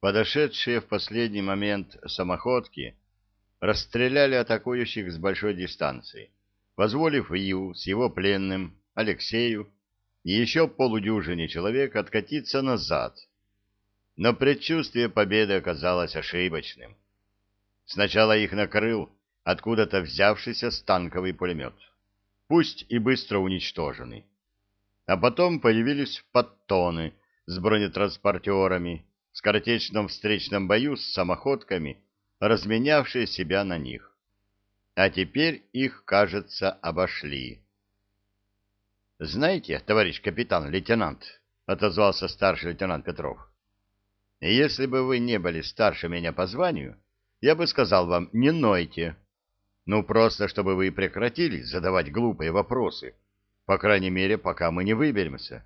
Подошедшие в последний момент самоходки расстреляли атакующих с большой дистанции, позволив Ю с его пленным, Алексею и еще полудюжине человек откатиться назад. Но предчувствие победы оказалось ошибочным. Сначала их накрыл откуда-то взявшийся станковый пулемет, пусть и быстро уничтоженный. А потом появились подтоны с бронетранспортерами, скоротечном встречном бою с самоходками, разменявшие себя на них. А теперь их, кажется, обошли. «Знаете, товарищ капитан-лейтенант», — отозвался старший лейтенант Петров, — «если бы вы не были старше меня по званию, я бы сказал вам, не нойте. Ну, просто чтобы вы прекратили задавать глупые вопросы, по крайней мере, пока мы не выберемся.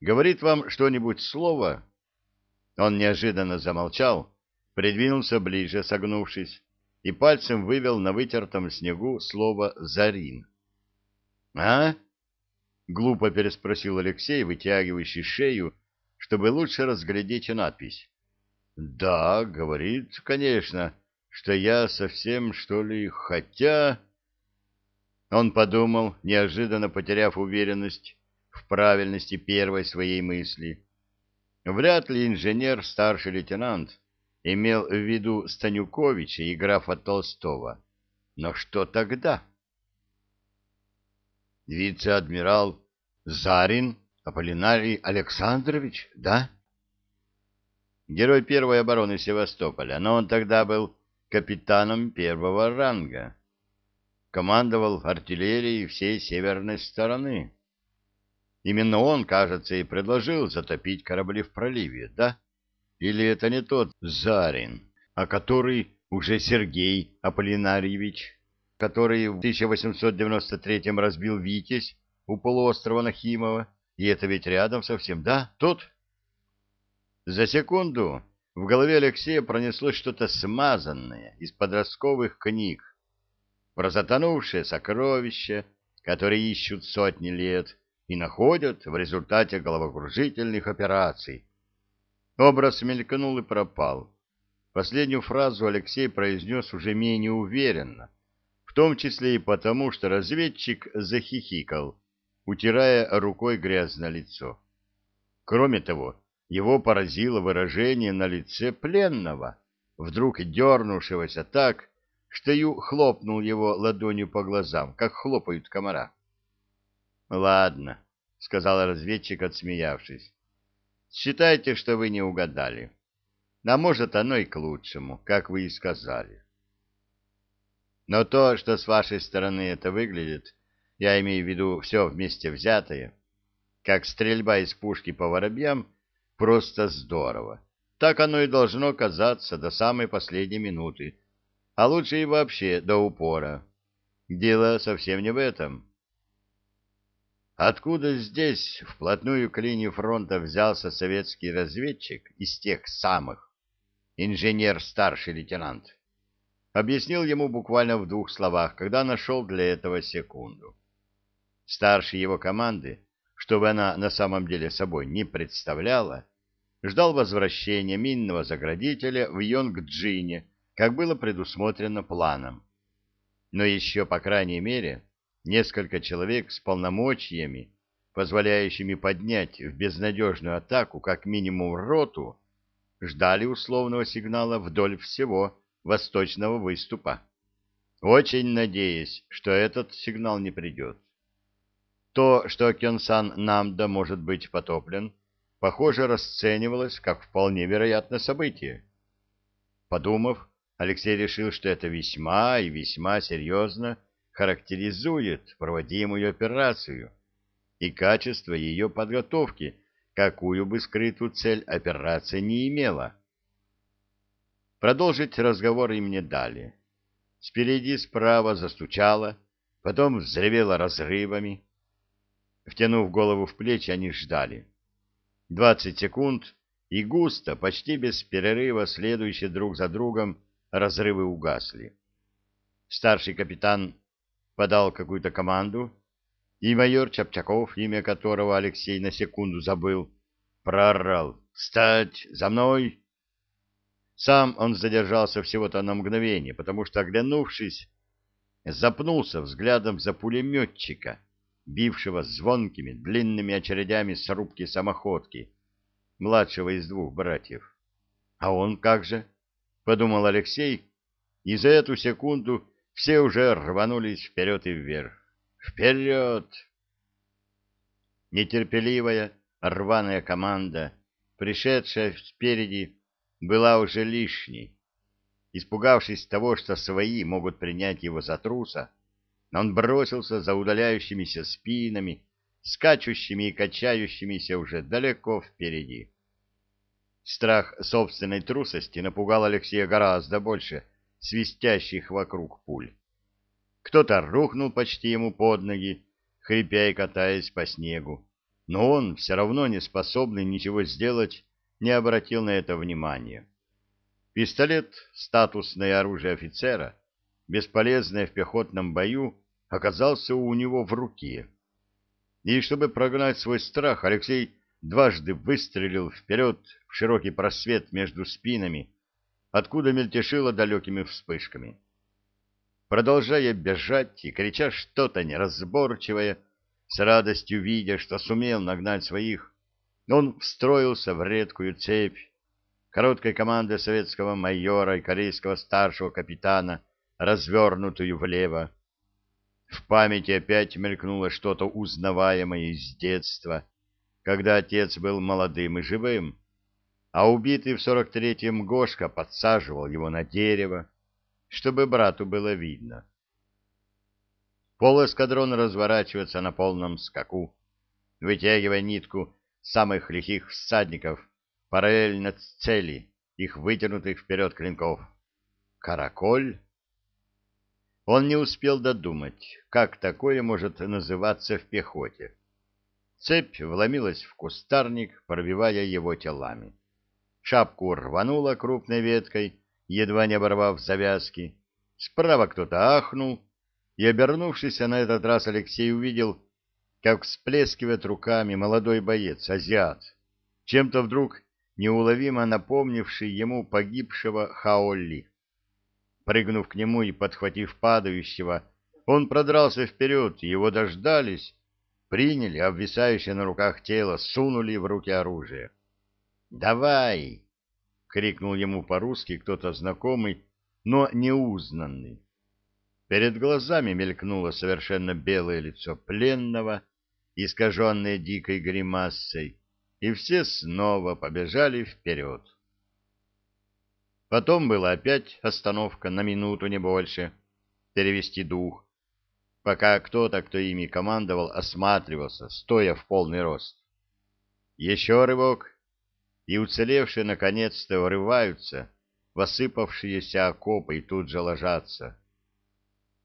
Говорит вам что-нибудь слово?» Он неожиданно замолчал, придвинулся ближе, согнувшись, и пальцем вывел на вытертом снегу слово «Зарин». «А?» — глупо переспросил Алексей, вытягивающий шею, чтобы лучше разглядеть надпись. «Да, — говорит, конечно, — что я совсем, что ли, хотя...» Он подумал, неожиданно потеряв уверенность в правильности первой своей мысли. Вряд ли инженер, старший лейтенант, имел в виду Станюковича и графа Толстого. Но что тогда? Вице-адмирал Зарин Аполлинарий Александрович, да? Герой первой обороны Севастополя, но он тогда был капитаном первого ранга командовал артиллерией всей северной стороны. Именно он, кажется, и предложил затопить корабли в проливе, да? Или это не тот Зарин, а который уже Сергей Аполлинарьевич, который в 1893 разбил Витязь у полуострова Нахимова, и это ведь рядом совсем, да? Тот? За секунду в голове Алексея пронеслось что-то смазанное из подростковых книг, про затонувшие сокровища, которые ищут сотни лет и находят в результате головокружительных операций. Образ мелькнул и пропал. Последнюю фразу Алексей произнес уже менее уверенно, в том числе и потому, что разведчик захихикал, утирая рукой грязное лицо. Кроме того, его поразило выражение на лице пленного, вдруг дернувшегося так, что Ю хлопнул его ладонью по глазам, как хлопают комара. — Ладно, — сказал разведчик, отсмеявшись. — Считайте, что вы не угадали. А может, оно и к лучшему, как вы и сказали. Но то, что с вашей стороны это выглядит, я имею в виду все вместе взятое, как стрельба из пушки по воробьям, просто здорово. Так оно и должно казаться до самой последней минуты, а лучше и вообще до упора. Дело совсем не в этом. Откуда здесь, вплотную к линии фронта, взялся советский разведчик из тех самых, инженер-старший лейтенант? Объяснил ему буквально в двух словах, когда нашел для этого секунду. Старший его команды, чтобы она на самом деле собой не представляла, ждал возвращения минного заградителя в Йонг-Джине, как было предусмотрено планом. Но еще, по крайней мере, несколько человек с полномочиями, позволяющими поднять в безнадежную атаку как минимум роту, ждали условного сигнала вдоль всего восточного выступа, очень надеясь, что этот сигнал не придет. То, что Кёнсан Намда может быть потоплен, похоже, расценивалось как вполне вероятное событие. Подумав, Алексей решил, что это весьма и весьма серьезно характеризует проводимую операцию и качество ее подготовки, какую бы скрытую цель операция не имела. Продолжить разговор им не дали. Спереди справа застучало, потом взревело разрывами. Втянув голову в плечи, они ждали. Двадцать секунд, и густо, почти без перерыва, следующие друг за другом, разрывы угасли. Старший капитан подал какую-то команду, и майор Чапчаков, имя которого Алексей на секунду забыл, проорал «Встать! За мной!» Сам он задержался всего-то на мгновение, потому что, оглянувшись, запнулся взглядом за пулеметчика, бившего звонкими длинными очередями с рубки самоходки, младшего из двух братьев. «А он как же?» — подумал Алексей, и за эту секунду все уже рванулись вперед и вверх. «Вперед!» Нетерпеливая, рваная команда, пришедшая спереди, была уже лишней. Испугавшись того, что свои могут принять его за труса, он бросился за удаляющимися спинами, скачущими и качающимися уже далеко впереди. Страх собственной трусости напугал Алексея гораздо больше свистящих вокруг пуль. Кто-то рухнул почти ему под ноги, хрипя и катаясь по снегу, но он, все равно не способный ничего сделать, не обратил на это внимания. Пистолет, статусное оружие офицера, бесполезное в пехотном бою, оказался у него в руке. И чтобы прогнать свой страх, Алексей дважды выстрелил вперед в широкий просвет между спинами, откуда мельтешило далекими вспышками. Продолжая бежать и крича что-то неразборчивое, с радостью видя, что сумел нагнать своих, он встроился в редкую цепь короткой команды советского майора и корейского старшего капитана, развернутую влево. В памяти опять мелькнуло что-то узнаваемое из детства, когда отец был молодым и живым, а убитый в сорок третьем Гошка подсаживал его на дерево, чтобы брату было видно. Пол эскадрон разворачивается на полном скаку, вытягивая нитку самых лихих всадников параллельно цели их вытянутых вперед клинков. Караколь? Он не успел додумать, как такое может называться в пехоте. Цепь вломилась в кустарник, пробивая его телами. Шапку рванула крупной веткой, едва не оборвав завязки. Справа кто-то ахнул, и, обернувшись на этот раз, Алексей увидел, как всплескивает руками молодой боец, азиат, чем-то вдруг неуловимо напомнивший ему погибшего Хаолли. Прыгнув к нему и подхватив падающего, он продрался вперед, его дождались, приняли обвисающее на руках тело, сунули в руки оружие. «Давай!» — крикнул ему по-русски кто-то знакомый, но неузнанный. Перед глазами мелькнуло совершенно белое лицо пленного, искаженное дикой гримасой, и все снова побежали вперед. Потом была опять остановка на минуту, не больше, перевести дух, пока кто-то, кто ими командовал, осматривался, стоя в полный рост. Еще рывок, и уцелевшие наконец-то врываются в окопы и тут же ложатся.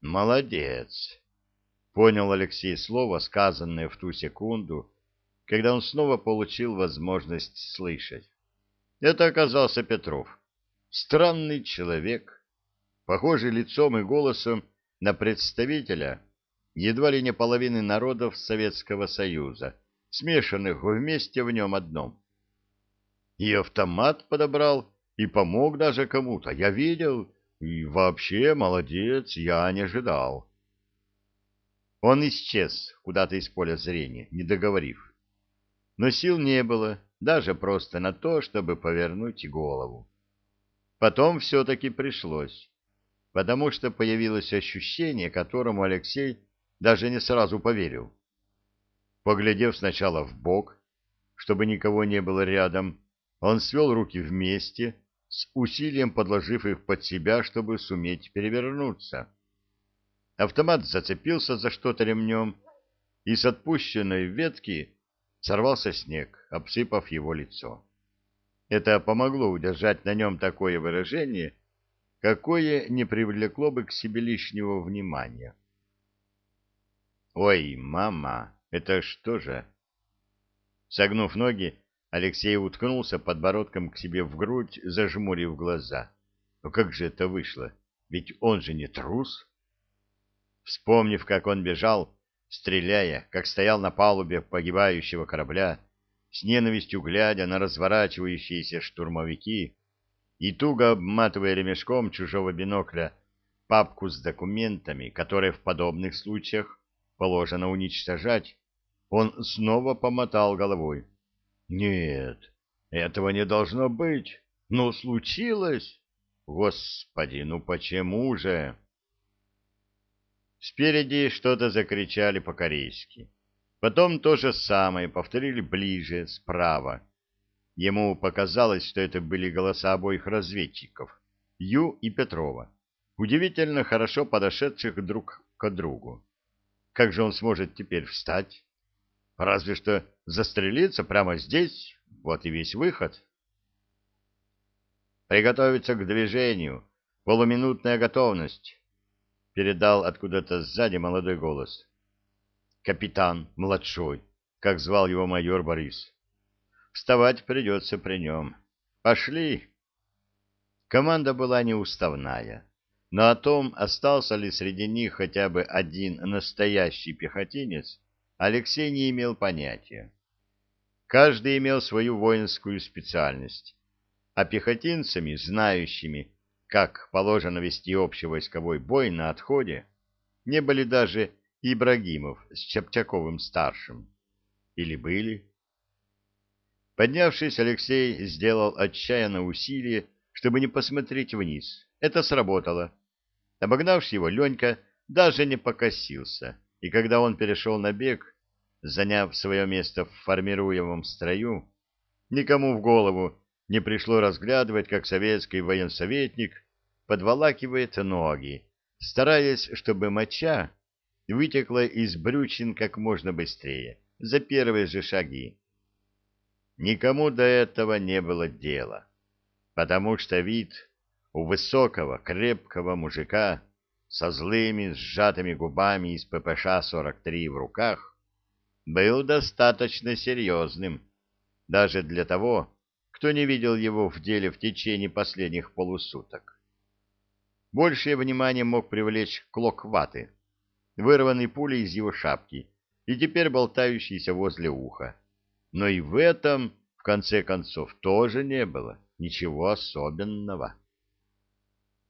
«Молодец!» — понял Алексей слово, сказанное в ту секунду, когда он снова получил возможность слышать. Это оказался Петров. Странный человек, похожий лицом и голосом на представителя едва ли не половины народов Советского Союза, смешанных вместе в нем одном. И автомат подобрал, и помог даже кому-то, я видел, и вообще молодец, я не ожидал. Он исчез куда-то из поля зрения, не договорив. Но сил не было, даже просто на то, чтобы повернуть голову. Потом все-таки пришлось, потому что появилось ощущение, которому Алексей даже не сразу поверил. Поглядев сначала в бок, чтобы никого не было рядом, он свел руки вместе, с усилием подложив их под себя, чтобы суметь перевернуться. Автомат зацепился за что-то ремнем, и с отпущенной ветки сорвался снег, обсыпав его лицо. Это помогло удержать на нем такое выражение, какое не привлекло бы к себе лишнего внимания. «Ой, мама, это что же?» Согнув ноги, Алексей уткнулся подбородком к себе в грудь, зажмурив глаза. Но как же это вышло? Ведь он же не трус. Вспомнив, как он бежал, стреляя, как стоял на палубе погибающего корабля, с ненавистью глядя на разворачивающиеся штурмовики, и туго обматывая ремешком чужого бинокля папку с документами, которые в подобных случаях положено уничтожать, он снова помотал головой. «Нет, этого не должно быть. Но случилось. Господи, ну почему же?» Спереди что-то закричали по-корейски. Потом то же самое повторили ближе, справа. Ему показалось, что это были голоса обоих разведчиков, Ю и Петрова, удивительно хорошо подошедших друг к другу. Как же он сможет теперь встать? Разве что застрелиться прямо здесь, вот и весь выход. Приготовиться к движению, полуминутная готовность, передал откуда-то сзади молодой голос. Капитан, младшой, как звал его майор Борис. Вставать придется при нем. Пошли. Команда была неуставная, но о том, остался ли среди них хотя бы один настоящий пехотинец, Алексей не имел понятия. Каждый имел свою воинскую специальность, а пехотинцами, знающими, как положено вести общий войсковой бой на отходе, не были даже Ибрагимов с Чепчаковым-старшим. Или были? Поднявшись, Алексей сделал отчаянное усилие, чтобы не посмотреть вниз. Это сработало. Обогнавший его, Ленька даже не покосился, и когда он перешел на бег, заняв свое место в формируемом строю, никому в голову не пришло разглядывать, как советский военсоветник подволакивает ноги, стараясь, чтобы моча вытекла из брючин как можно быстрее, за первые же шаги. Никому до этого не было дела, потому что вид у высокого, крепкого мужика со злыми сжатыми губами из ППШ-43 в руках был достаточно серьезным, даже для того, кто не видел его в деле в течение последних полусуток. Большее внимание мог привлечь клок ваты, вырванный пулей из его шапки и теперь болтающийся возле уха. Но и в этом, в конце концов, тоже не было ничего особенного.